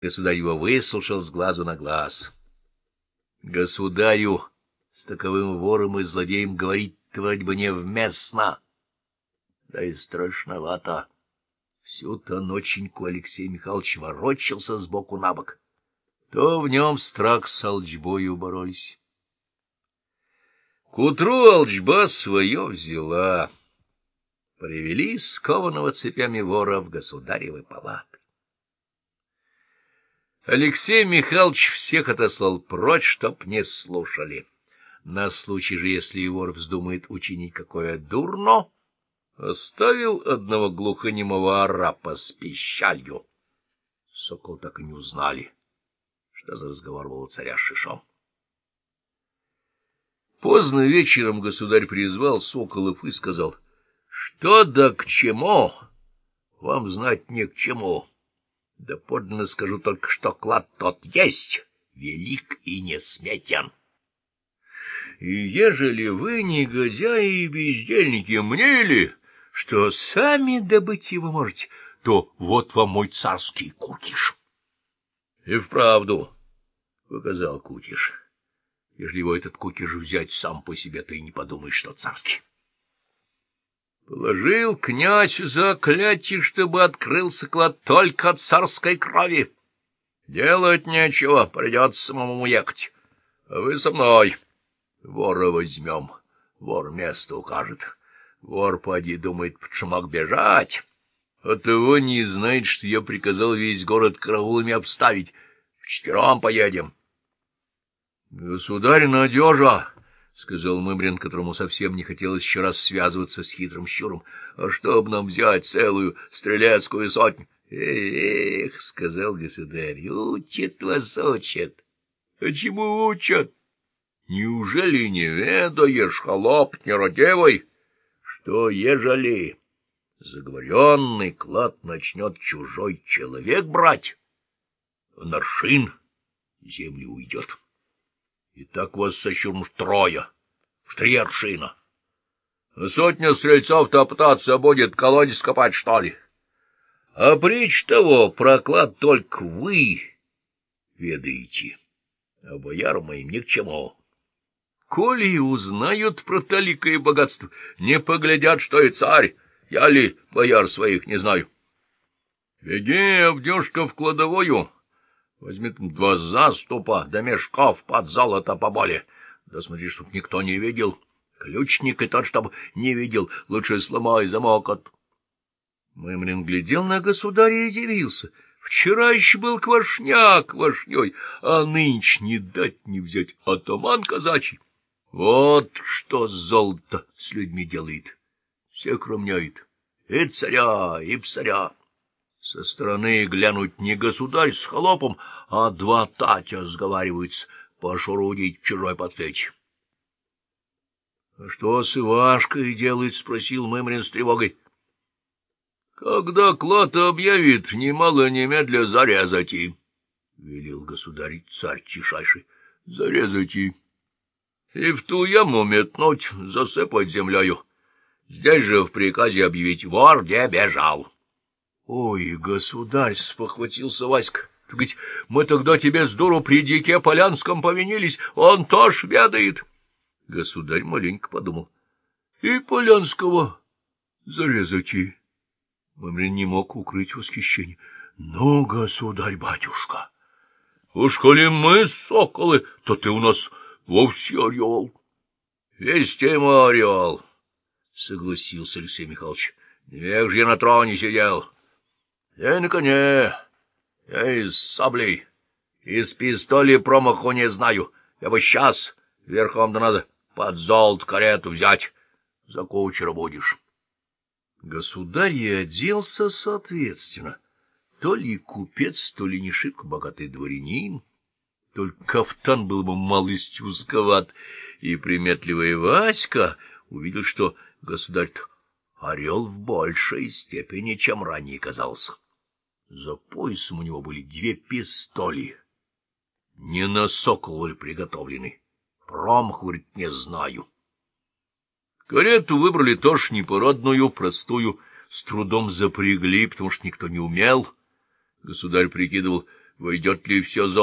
Государь его выслушал с глазу на глаз. Государю с таковым вором и злодеем говорить вроде бы невместно, да и страшновато. Всю-то ноченьку Алексей Михайлович ворочался сбоку на бок. То в нем страх с Алчбою боролись. К утру Алчба свое взяла. Привели скованного цепями вора в государевы палаты. Алексей Михайлович всех отослал прочь, чтоб не слушали. На случай же, если вор вздумает учинить какое дурно, оставил одного глухонемого арапа с пищалью. Сокол так и не узнали, что за разговор был у царя с Шишом. Поздно вечером государь призвал Соколов и сказал, — Что да к чему? Вам знать не к чему. Да подлинно скажу только, что клад тот есть, велик и несметен. И ежели вы, негодяи и бездельники, мнили, что сами добыть его можете, то вот вам мой царский кукиш. И вправду, — показал кукиш, — ежели его этот кукиш взять сам по себе, ты не подумаешь, что царский. Положил князь заклятие, чтобы открылся клад только от царской крови. Делать нечего, придется самому ехать. А вы со мной. Вора возьмем, вор место укажет. Вор, поди, думает, шумок бежать. А того не знает, что я приказал весь город караулами обставить. Вчетвером поедем. — Государь, надежа! — сказал Мымрин, которому совсем не хотелось еще раз связываться с хитрым щуром. — А чтоб нам взять целую стрелецкую сотню? — Эх, — сказал государь, — учат вас учат. — А чему учат? Неужели не ведаешь, холоп нерадивый, что ежели заговоренный клад начнет чужой человек брать, в аршин землю уйдет? И так вас сочтем трое, в три аршина. Сотня стрельцов-то пытаться будет колодец копать, что ли? А притч того, проклад только вы ведаете, а боярам моим ни к чему. Коли узнают про таликое богатство, не поглядят, что и царь, я ли бояр своих не знаю. Веди, Авдюшка, в кладовую, Возьми два заступа да мешков под золото поболе. Да смотри, чтоб никто не видел. Ключник и тот, чтоб не видел, лучше сломай замок от... Мымрин глядел на государя и удивился. Вчера еще был квашняк квашней, а нынче не дать не взять атаман казачий. Вот что золото с людьми делает. Всех равняет. И царя, и псаря. Со стороны глянуть не государь с холопом, а два татя сговариваются пошурудить чужой подплечье. — А что с Ивашкой делает? — спросил Мымрин с тревогой. — Когда клад объявит, немало немедля зарезати, — велел государь царь тишайший. — Зарезати. И в ту яму метнуть, засыпать землею. Здесь же в приказе объявить вор, где бежал. Ой, государь, — спохватился Васька, — так ведь мы тогда тебе с дуру при дике Полянском повинились, он тоже ведает. Государь маленько подумал. И Полянского зарезать и... Мамрин не мог укрыть восхищение. Ну, государь-батюшка, уж коли мы соколы, то ты у нас вовсе орел. Весь ему орел, — согласился Алексей Михайлович. Не век же я на троне сидел. Я на коне, я из саблей, из пистоли промаху не знаю. Я бы сейчас верхом да надо под золот карету взять. За кучера будешь. Государь оделся соответственно. То ли купец, то ли не шибко богатый дворянин. Только кафтан был ему малость узковат, и приметливый Васька увидел, что государь орел в большей степени, чем ранее казался. За поясом у него были две пистоли. Не на сокол ли приготовлены. Промах, говорит, не знаю. Карету выбрали тоже непородную, простую, с трудом запрягли, потому что никто не умел. Государь прикидывал, войдет ли все золото.